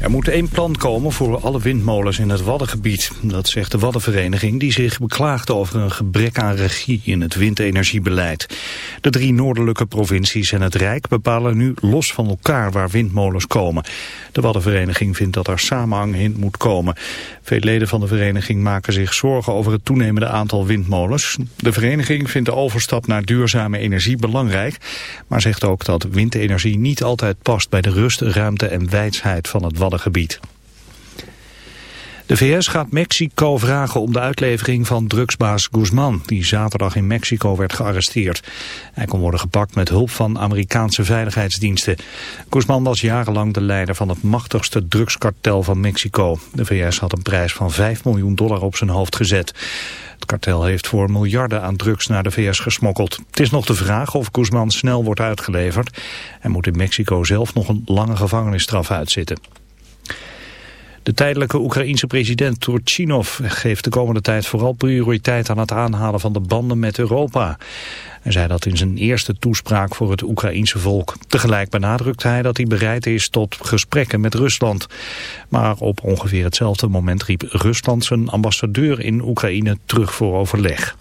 Er moet één plan komen voor alle windmolens in het Waddengebied. Dat zegt de Waddenvereniging die zich beklaagt over een gebrek aan regie in het windenergiebeleid. De drie noordelijke provincies en het Rijk bepalen nu los van elkaar waar windmolens komen. De Waddenvereniging vindt dat er samenhang in moet komen. Veel leden van de vereniging maken zich zorgen over het toenemende aantal windmolens. De vereniging vindt de overstap naar duurzame energie belangrijk, maar zegt ook dat windenergie niet altijd past bij de rust, ruimte en wijsheid van het Waddengebied. De VS gaat Mexico vragen om de uitlevering van drugsbaas Guzman, die zaterdag in Mexico werd gearresteerd. Hij kon worden gepakt met hulp van Amerikaanse veiligheidsdiensten. Guzman was jarenlang de leider van het machtigste drugskartel van Mexico. De VS had een prijs van 5 miljoen dollar op zijn hoofd gezet. Het kartel heeft voor miljarden aan drugs naar de VS gesmokkeld. Het is nog de vraag of Guzman snel wordt uitgeleverd. Hij moet in Mexico zelf nog een lange gevangenisstraf uitzitten. De tijdelijke Oekraïense president Turchinov geeft de komende tijd vooral prioriteit aan het aanhalen van de banden met Europa. Hij zei dat in zijn eerste toespraak voor het Oekraïense volk. Tegelijk benadrukt hij dat hij bereid is tot gesprekken met Rusland. Maar op ongeveer hetzelfde moment riep Rusland zijn ambassadeur in Oekraïne terug voor overleg.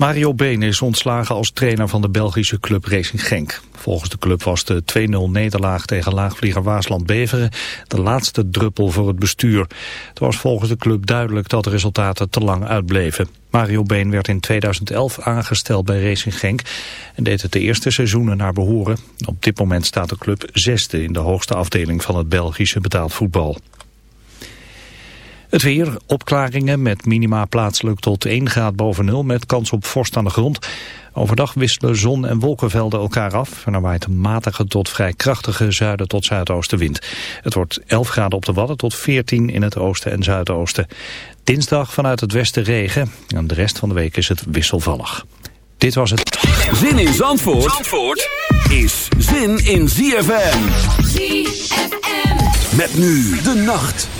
Mario Been is ontslagen als trainer van de Belgische club Racing Genk. Volgens de club was de 2-0 nederlaag tegen laagvlieger Waasland-Beveren de laatste druppel voor het bestuur. Het was volgens de club duidelijk dat de resultaten te lang uitbleven. Mario Been werd in 2011 aangesteld bij Racing Genk en deed het de eerste seizoenen naar behoren. Op dit moment staat de club zesde in de hoogste afdeling van het Belgische betaald voetbal. Het weer, opklaringen met minima plaatselijk tot 1 graad boven nul met kans op vorst aan de grond. Overdag wisselen zon- en wolkenvelden elkaar af en er waait een matige tot vrij krachtige zuiden tot zuidoostenwind. Het wordt 11 graden op de Wadden tot 14 in het oosten en zuidoosten. Dinsdag vanuit het westen regen en de rest van de week is het wisselvallig. Dit was het. Zin in Zandvoort, Zandvoort is zin in ZFM. ZFM. Met nu de nacht.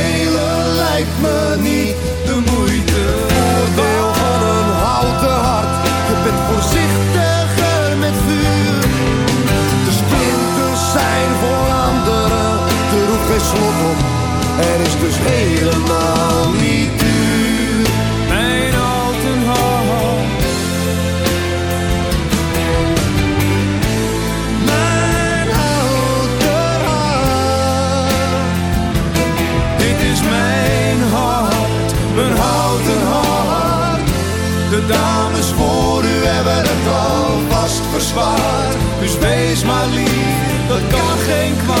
Er is dus helemaal niet duur. Mijn houten hart. Mijn houten hart. Dit is mijn hart, mijn houten hart. De dames voor u hebben het alvast verzwaard. Dus wees maar lief dat kan geen kwaad.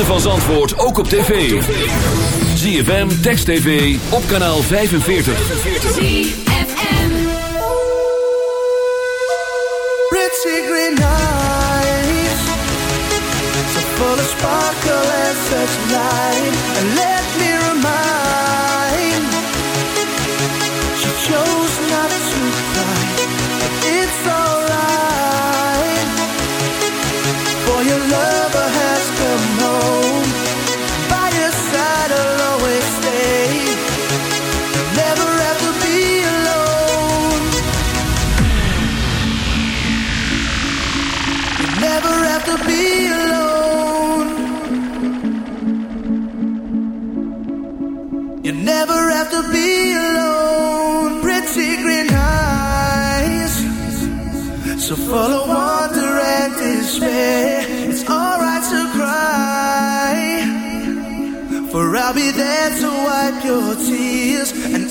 ritme van Zandvoort ook op tv. ZFM, Text TV, op kanaal 45. ZFM Ritzy green eyes So full of sparkle and such light And your tears and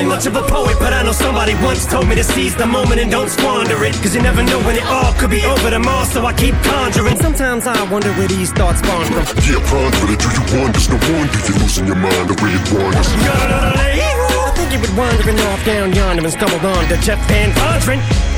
ain't much of a poet, but I know somebody once told me to seize the moment and don't squander it. Cause you never know when it all could be over tomorrow, so I keep conjuring. Sometimes I wonder where these thoughts spawn from. Yeah, ponder it. Do you wonder? No wonder you're losing your mind the way it wanders. I think you were wandering off down yonder and stumbled on to Jeff VanVonderen.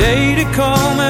day to come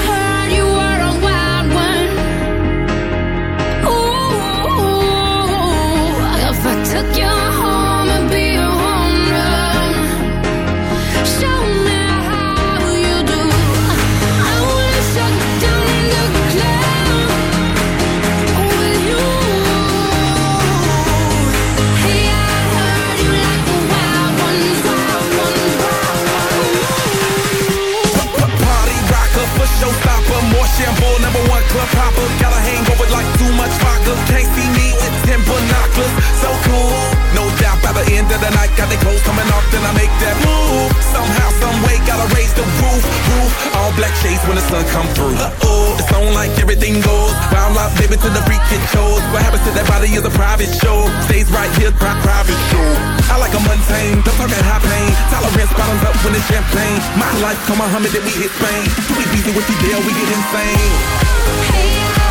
Club hopper, got a hangover like too much vodka. Can't see me with ten binoculars, so cool. No doubt by the end of the night, got their clothes coming off, then I make that move. Somehow, someway gotta raise the roof, roof. All black shades when the sun come through. Uh oh, it's on like everything goes. Wild out, baby, to the freak it shows. What happens to that body is a private show. Stays right here, pri private show. I like a mundane, don't talk at high pain. Tolerance bottoms up when it's champagne. My life, come on, Muhammad, then we hit Spain. Too easy with you, deal, we get insane. Hey, I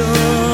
rainstorm.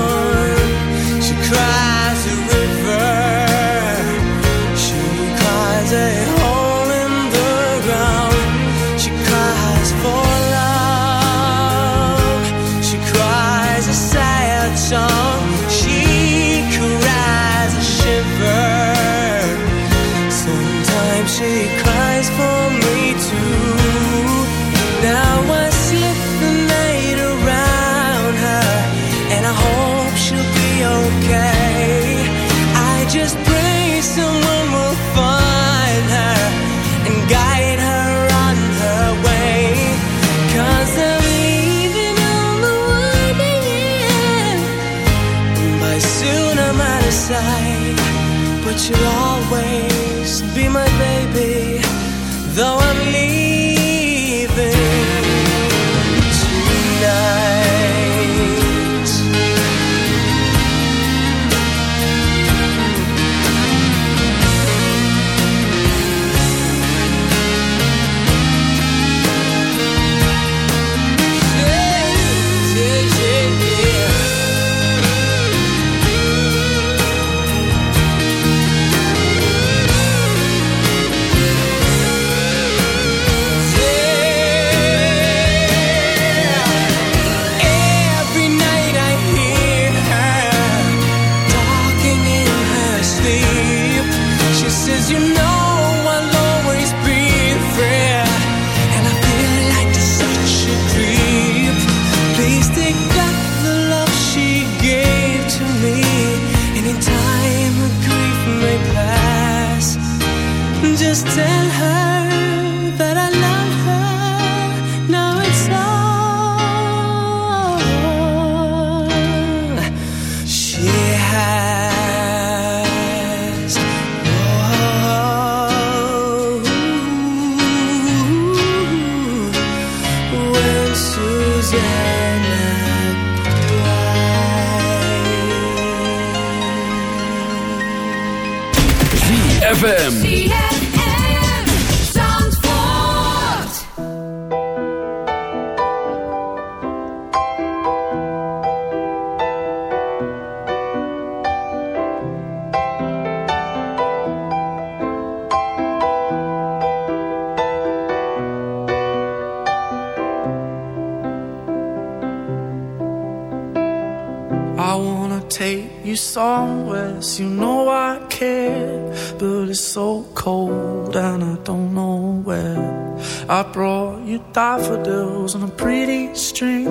I wanna take you somewhere, so you know I care. But it's so cold and I don't know where. I brought you daffodils on a pretty string,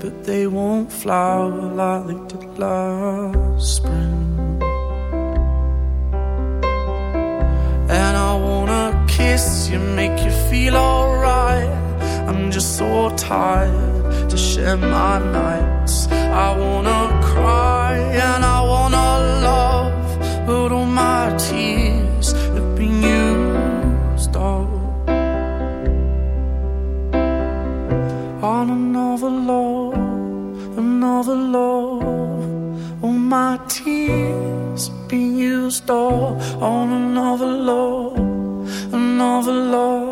but they won't flower like they did last spring. And I wanna kiss you, make you feel alright. I'm just so tired to share my nights. I wanna cry and I wanna love, but all my tears have been used up on another love, another love. All my tears been used on another love, another love.